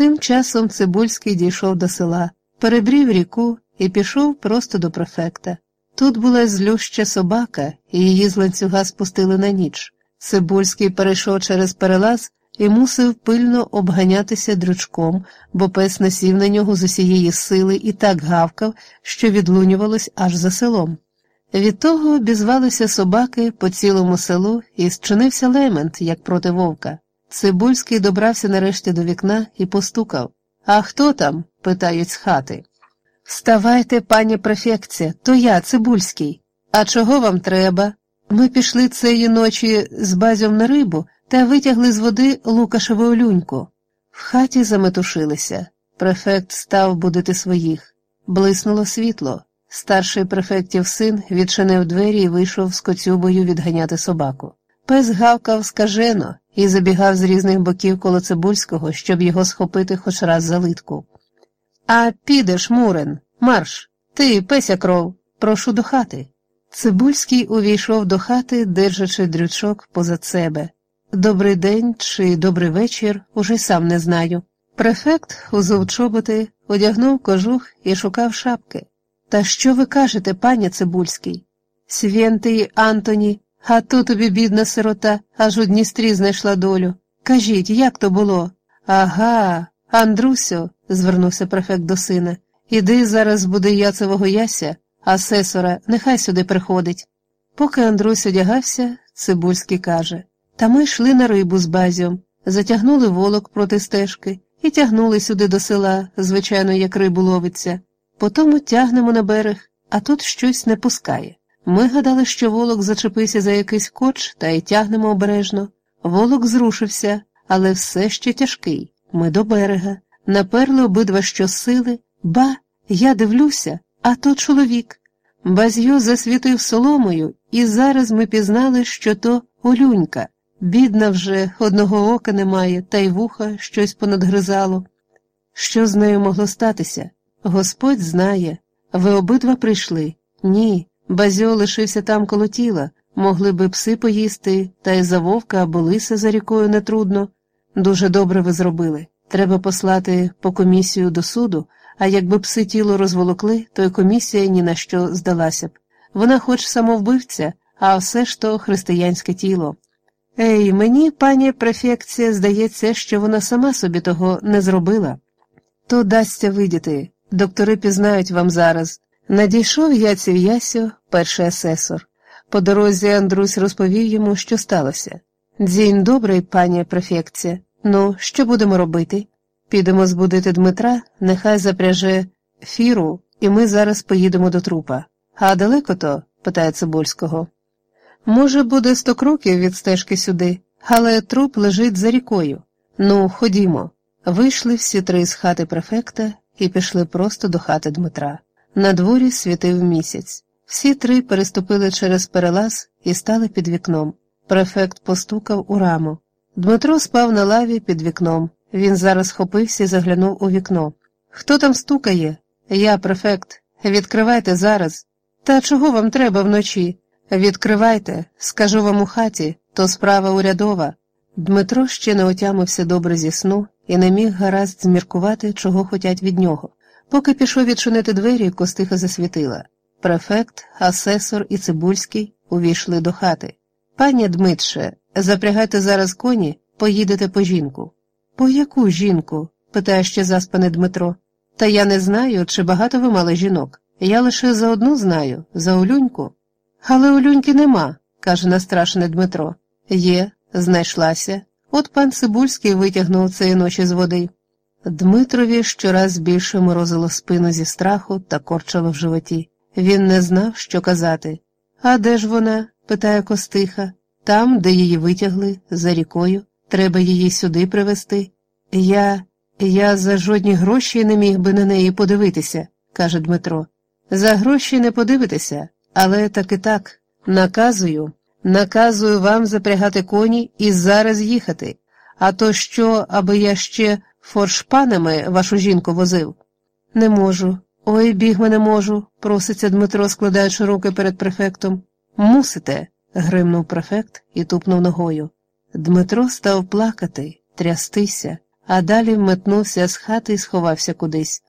Тим часом Цибульський дійшов до села, перебрів ріку і пішов просто до префекта. Тут була злюща собака, і її з ланцюга спустили на ніч. Цибульський перейшов через перелаз і мусив пильно обганятися дрючком, бо пес насів на нього з усієї сили і так гавкав, що відлунювалось аж за селом. Від того обізвалися собаки по цілому селу і зчинився лемент, як проти вовка. Цибульський добрався нарешті до вікна і постукав. А хто там? питають з хати. Вставайте, пані префекція, то я, Цибульський. А чого вам треба? Ми пішли цієї ночі з базьом на рибу та витягли з води Лукашеву олюньку. В хаті заметушилися. Префект став будити своїх. Блиснуло світло. Старший префектів син відчинив двері і вийшов з коцюбою відганяти собаку. Пес гавкав скажено і забігав з різних боків коло Цибульського, щоб його схопити хоч раз за литку. А підеш, Мурен, марш, ти, песя кров, прошу до хати. Цибульський увійшов до хати, держачи дрючок позад себе. Добрий день чи добрий вечір, уже сам не знаю. Префект узув чоботи, одягнув кожух і шукав шапки. Та що ви кажете, пані Цибульський? Свєнтий Антоні, а то тобі, бідна сирота, аж у Дністрі знайшла долю. Кажіть, як то було? Ага, Андрусю, звернувся префект до сина, іди зараз буде яцевого яся, а сесора нехай сюди приходить. Поки Андрусь одягався, Цибульський каже Та ми йшли на рибу з базіом, затягнули волок проти стежки і тягнули сюди до села, звичайно, як рибу ловиться. Потому тягнемо на берег, а тут щось не пускає. Ми гадали, що волок зачепився за якийсь коч та й тягнемо обережно. Волок зрушився, але все ще тяжкий. Ми до берега. Наперли обидва щосили, ба, я дивлюся, а то чоловік. Базьо засвітив соломою, і зараз ми пізнали, що то олюнька. Бідна вже, одного ока немає, та й вуха щось понадгризало. Що з нею могло статися? Господь знає. Ви обидва прийшли? Ні. Базьо лишився там коло тіла, могли би пси поїсти, та й за вовка або лиса за рікою нетрудно. Дуже добре ви зробили. Треба послати по комісію до суду, а якби пси тіло розволокли, то й комісія ні на що здалася б. Вона хоч самовбивця, а все ж то християнське тіло. Ей, мені, пані префекція, здається, що вона сама собі того не зробила. То дасться видіти, доктори пізнають вам зараз. Надійшов яців Ясю, перший асесор. По дорозі Андрусь розповів йому, що сталося. Дзінь добрий, пані префекція. Ну, що будемо робити? Підемо збудити Дмитра, нехай запряже фіру, і ми зараз поїдемо до трупа. А далеко то? питає Цибульського. Може, буде сто кроків від стежки сюди, але труп лежить за рікою. Ну, ходімо. Вийшли всі три з хати префекта і пішли просто до хати Дмитра. На дворі світив місяць. Всі три переступили через перелаз і стали під вікном. Префект постукав у раму. Дмитро спав на лаві під вікном. Він зараз хопився і заглянув у вікно. Хто там стукає? Я, префект. Відкривайте зараз. Та чого вам треба вночі? Відкривайте, скажу вам у хаті, то справа урядова. Дмитро ще не отямився добре зі сну і не міг гаразд зміркувати, чого хотять від нього. Поки пішов відчинити двері, костиха засвітила. Префект, асесор і Цибульський увійшли до хати. Пані Дмитше, запрягайте зараз коні, поїдете по жінку. По яку жінку? питає ще заспане Дмитро. Та я не знаю, чи багато ви мали жінок. Я лише за одну знаю, за Олюньку. Але Олюньки нема, каже настрашене Дмитро. Є, знайшлася. От пан Цибульський витягнув цієї ночі з води. Дмитрові щораз більше морозило спину зі страху та корчило в животі. Він не знав, що казати. А де ж вона? питає Костиха. Там, де її витягли, за рікою, треба її сюди привезти. Я я за жодні гроші не міг би на неї подивитися, каже Дмитро. За гроші не подивитися, але так і так. Наказую, наказую вам запрягати коні і зараз їхати. А то що, аби я ще форшпанами вашу жінку возив? Не можу. Ой, бігме не можу, проситься Дмитро, складаючи руки перед префектом. Мусите, гримнув префект і тупнув ногою. Дмитро став плакати, трястися. а далі метнувся з хати і сховався кудись.